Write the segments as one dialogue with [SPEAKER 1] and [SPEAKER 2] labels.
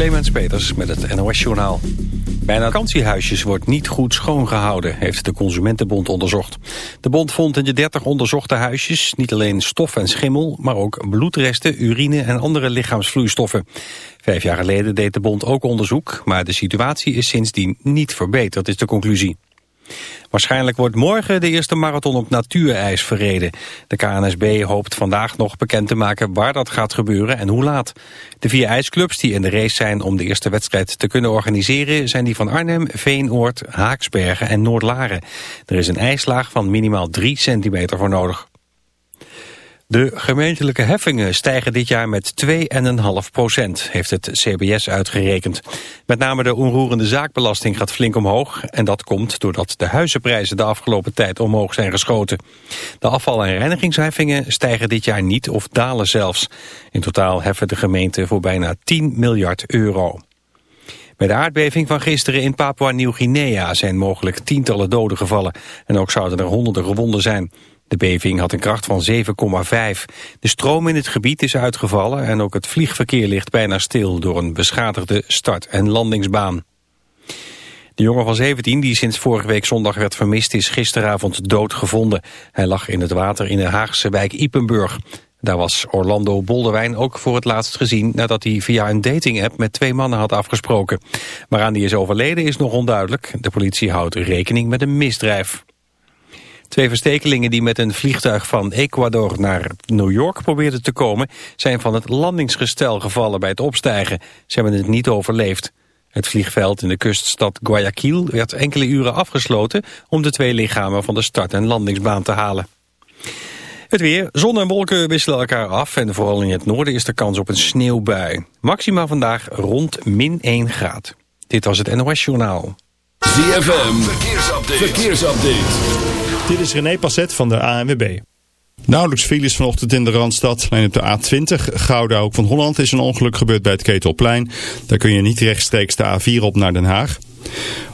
[SPEAKER 1] Clemens Peters met het NOS Journaal. Bijna vakantiehuisjes wordt niet goed schoongehouden, heeft de Consumentenbond onderzocht. De bond vond in de 30 onderzochte huisjes niet alleen stof en schimmel... maar ook bloedresten, urine en andere lichaamsvloeistoffen. Vijf jaar geleden deed de bond ook onderzoek... maar de situatie is sindsdien niet verbeterd, is de conclusie. Waarschijnlijk wordt morgen de eerste marathon op natuurijs verreden. De KNSB hoopt vandaag nog bekend te maken waar dat gaat gebeuren en hoe laat. De vier ijsclubs die in de race zijn om de eerste wedstrijd te kunnen organiseren... zijn die van Arnhem, Veenoord, Haaksbergen en Noordlaren. Er is een ijslaag van minimaal 3 centimeter voor nodig. De gemeentelijke heffingen stijgen dit jaar met 2,5 procent, heeft het CBS uitgerekend. Met name de onroerende zaakbelasting gaat flink omhoog en dat komt doordat de huizenprijzen de afgelopen tijd omhoog zijn geschoten. De afval- en reinigingsheffingen stijgen dit jaar niet of dalen zelfs. In totaal heffen de gemeenten voor bijna 10 miljard euro. Bij de aardbeving van gisteren in Papua-Nieuw-Guinea zijn mogelijk tientallen doden gevallen en ook zouden er honderden gewonden zijn. De beving had een kracht van 7,5. De stroom in het gebied is uitgevallen en ook het vliegverkeer ligt bijna stil door een beschadigde start- en landingsbaan. De jongen van 17 die sinds vorige week zondag werd vermist is gisteravond doodgevonden. Hij lag in het water in de Haagse wijk Ipenburg. Daar was Orlando Boldewijn ook voor het laatst gezien nadat hij via een dating-app met twee mannen had afgesproken. Waaraan die is overleden is nog onduidelijk. De politie houdt rekening met een misdrijf. Twee verstekelingen die met een vliegtuig van Ecuador naar New York probeerden te komen... zijn van het landingsgestel gevallen bij het opstijgen. Ze hebben het niet overleefd. Het vliegveld in de kuststad Guayaquil werd enkele uren afgesloten... om de twee lichamen van de start- en landingsbaan te halen. Het weer. Zon en wolken wisselen elkaar af en vooral in het noorden is er kans op een sneeuwbui. Maxima vandaag rond min 1 graad. Dit was het NOS Journaal.
[SPEAKER 2] ZFM. Verkeersupdate. Verkeersupdate.
[SPEAKER 3] Dit is René Passet van de ANWB. Nauwelijks files vanochtend in de Randstad. Alleen op de A20, Gouda ook van Holland, is een ongeluk gebeurd bij het Ketelplein. Daar kun je niet rechtstreeks de A4 op naar Den Haag.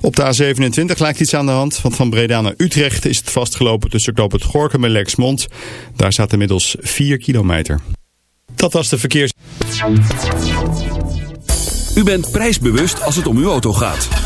[SPEAKER 3] Op de A27 lijkt iets aan de hand, want van Breda naar Utrecht is het vastgelopen tussen knoop het Gorkum en Lexmond. Daar staat inmiddels 4 kilometer. Dat was de verkeers...
[SPEAKER 2] U bent prijsbewust als het om uw auto gaat.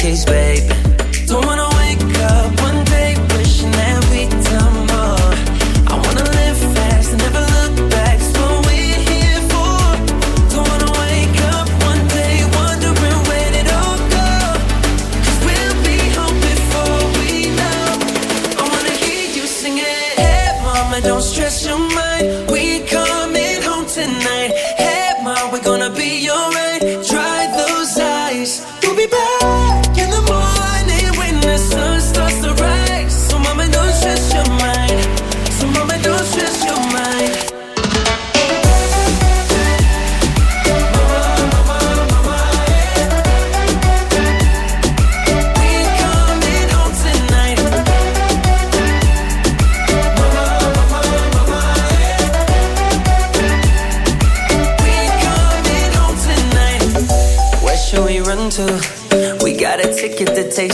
[SPEAKER 4] case, baby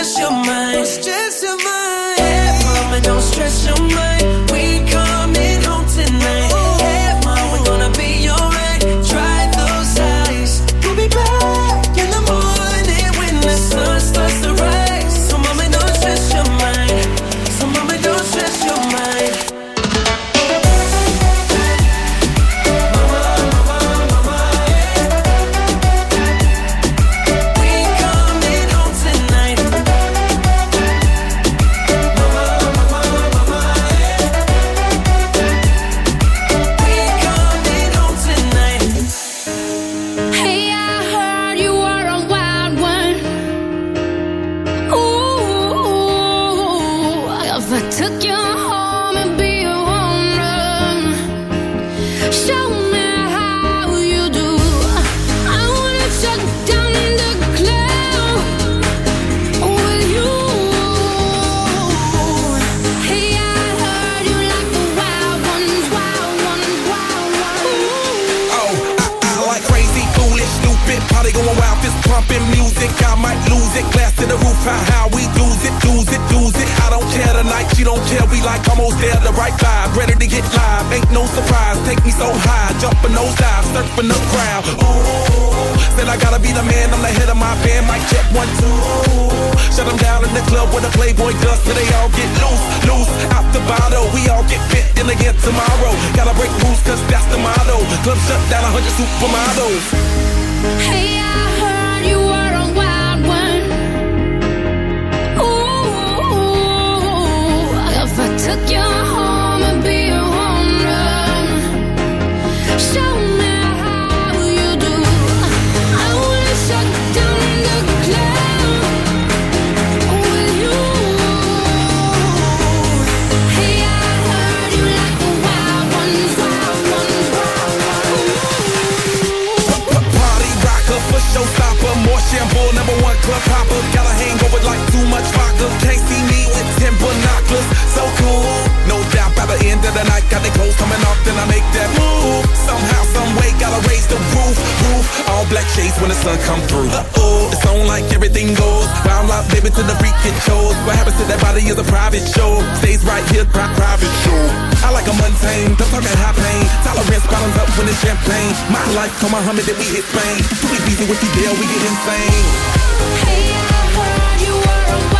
[SPEAKER 4] just your mind. It's just your mind.
[SPEAKER 5] supermodels.
[SPEAKER 6] Hey, I heard you were a wild one. Ooh, if I took you home and be a home run.
[SPEAKER 5] private show. Stays right here, pri- private show. I like a mundane, don't talk high pain. Tolerance bottoms up when it's champagne. My life, come on, Muhammad, then we hit Spain. Too easy with the deal, we get insane.
[SPEAKER 6] Hey, I heard you were a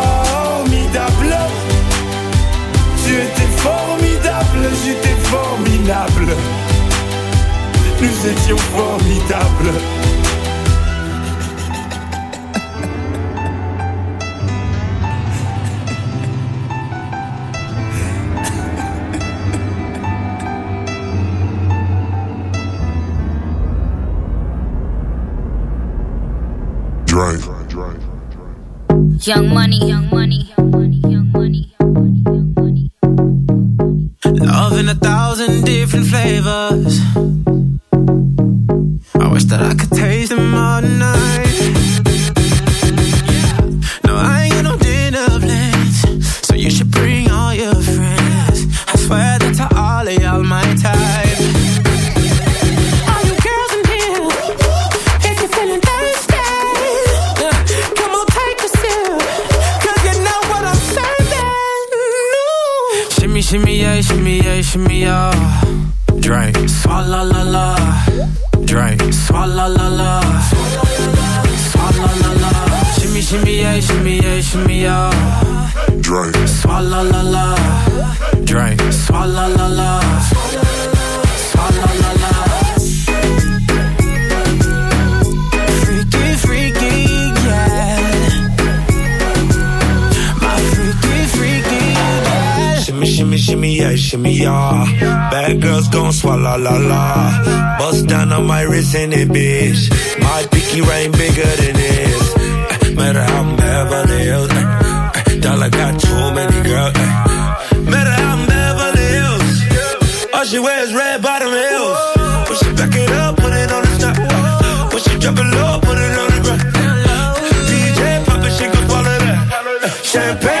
[SPEAKER 7] J'étais formidable. Nous étions formidables.
[SPEAKER 8] Drive.
[SPEAKER 9] Young money, young money,
[SPEAKER 4] shimmy, yeah, shimmy, yeah, shimmy, yeah.
[SPEAKER 8] Drive.
[SPEAKER 4] Swalla la la. Drink, swalla la la. Swalla la la. Freaky, freaky, yeah. My freaky, freaky, yeah.
[SPEAKER 10] Shimmy, shimmy, shimmy, yeah, shimmy, yeah. Bad girls gon' swallow la la. Bust down on my wrist and it, bitch. My pinky ring bigger than this. Eh, Matter how I'm Beverly Hills. eh, eh, Dollar got too many girls. eh. Matter how I'm Beverly Hills. All she wears red bottom heels. When she back it up, put it on the top. When she drop it low, put it on the ground. DJ pop it, she gon' swallow that. Champagne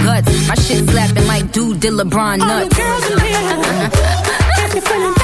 [SPEAKER 9] My shit slapping like dude did LeBron
[SPEAKER 11] All you
[SPEAKER 9] nuts.
[SPEAKER 11] girls in here, if you're feeling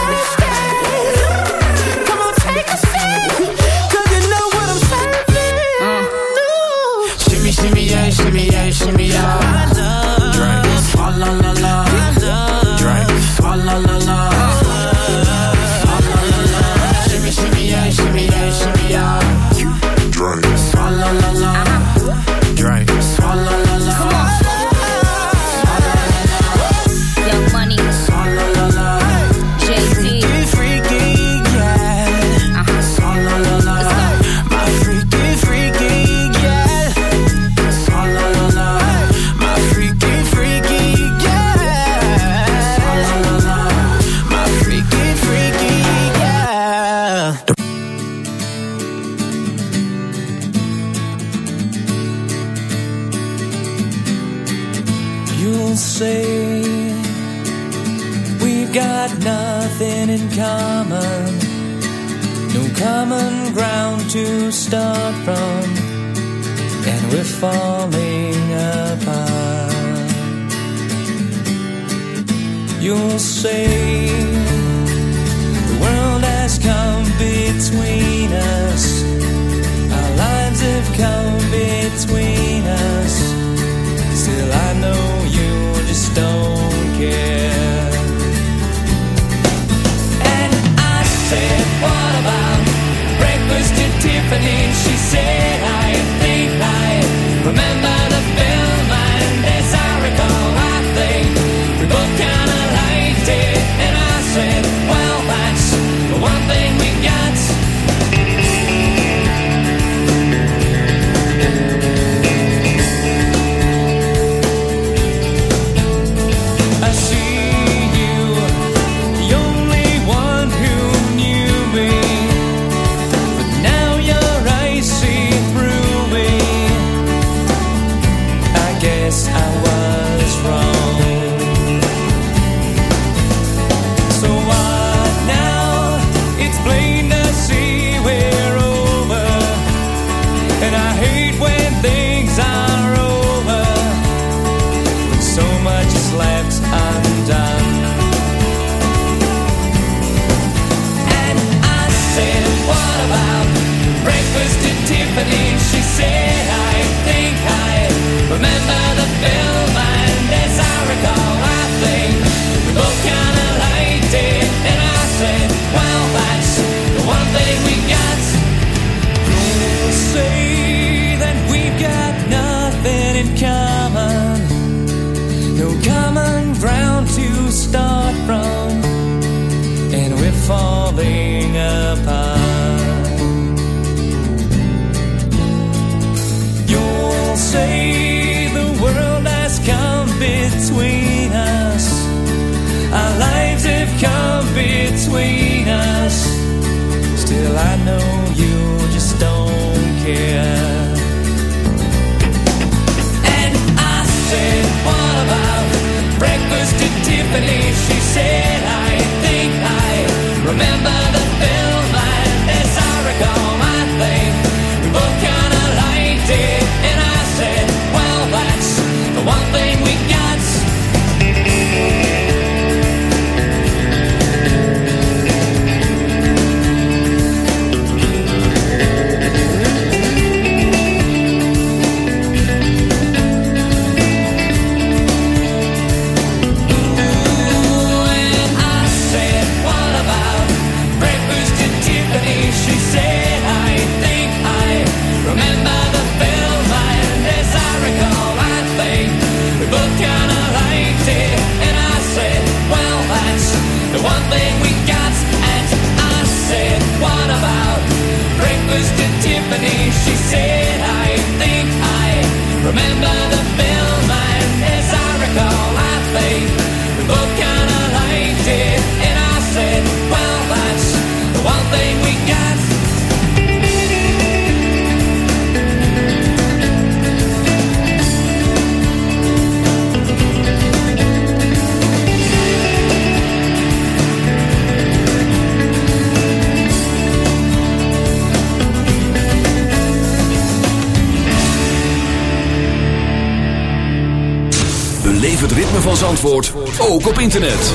[SPEAKER 2] ook op internet.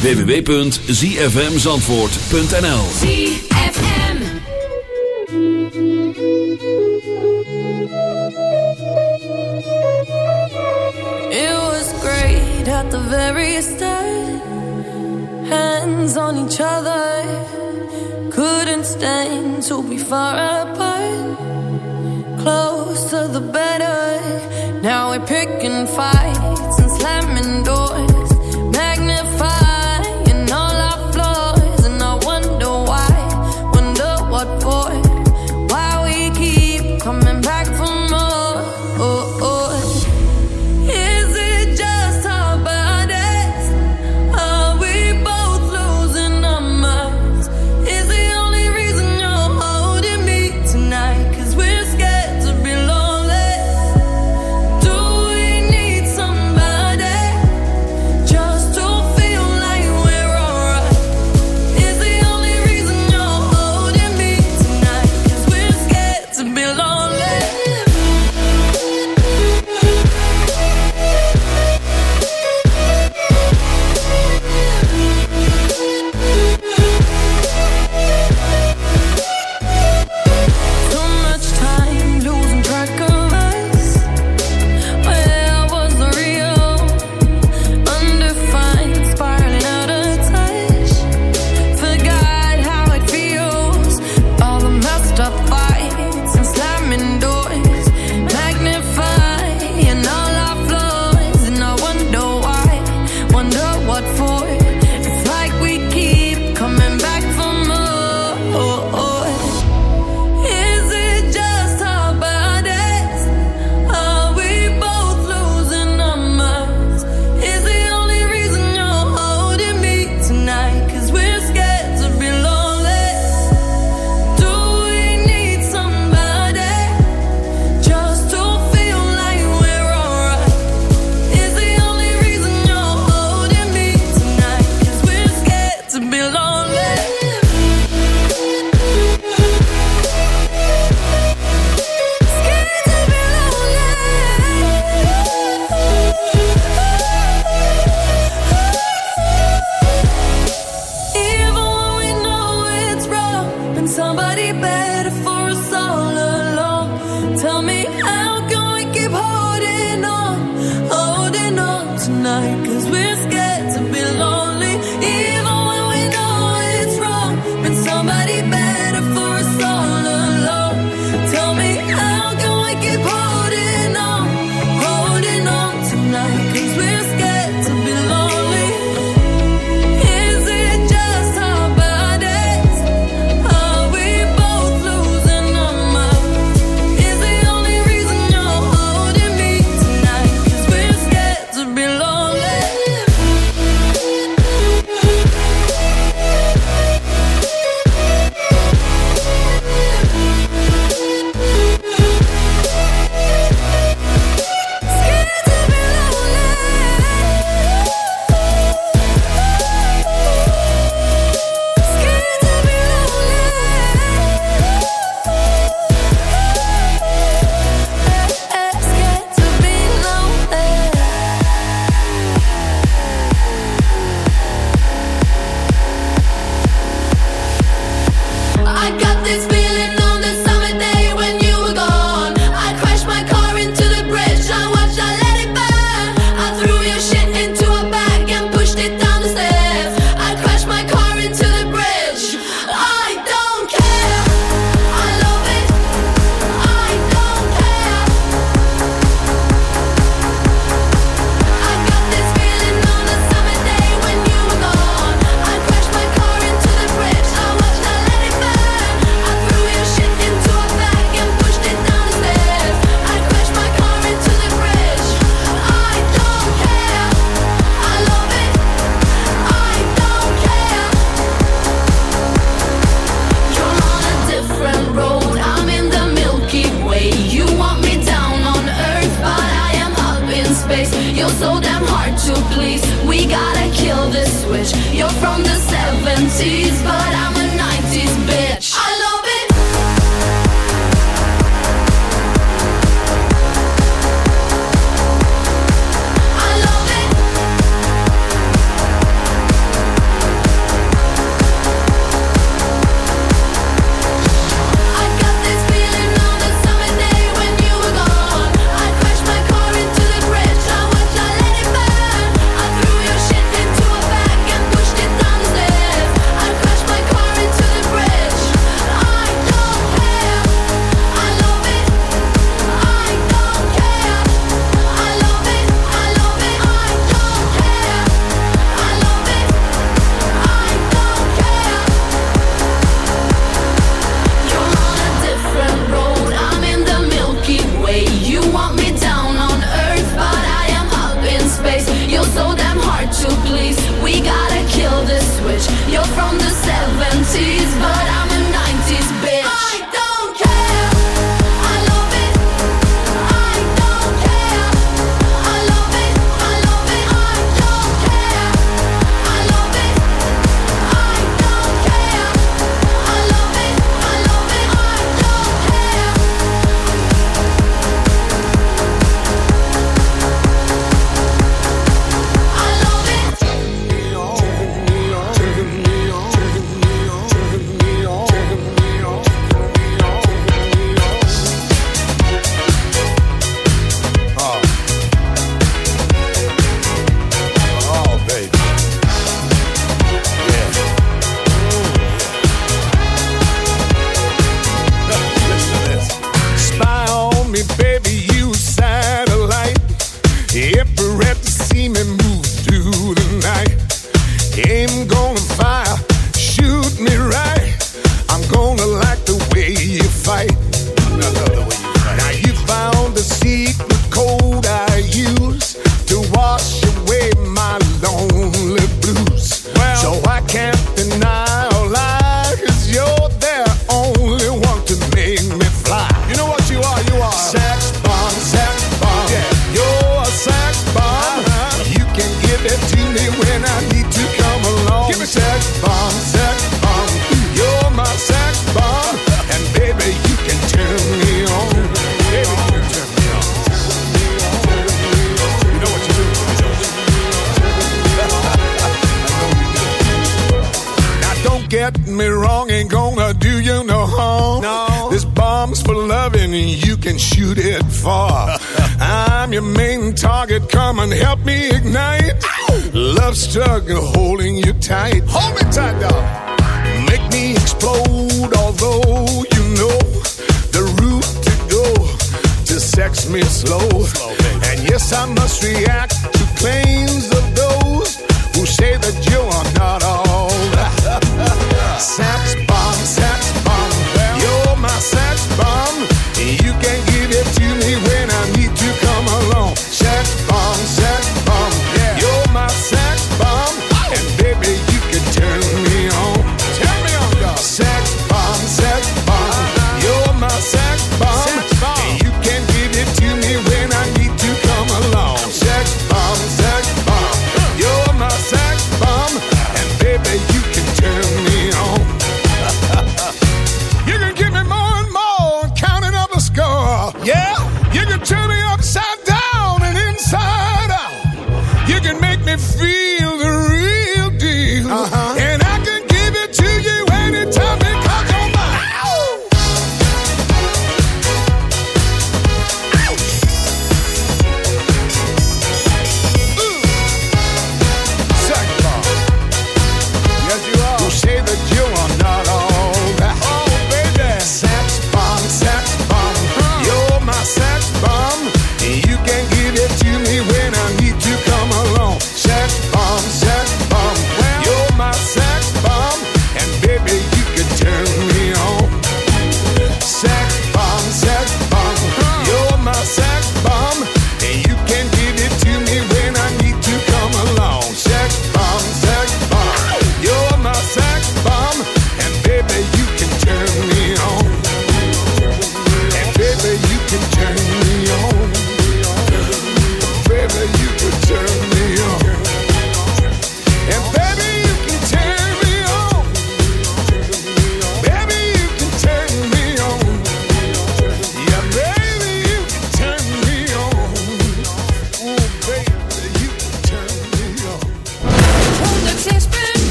[SPEAKER 2] www.zfmzandvoort.nl
[SPEAKER 12] ZFM
[SPEAKER 6] It was great at the very start. Hands on each other. Couldn't stand to be far away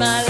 [SPEAKER 6] my life.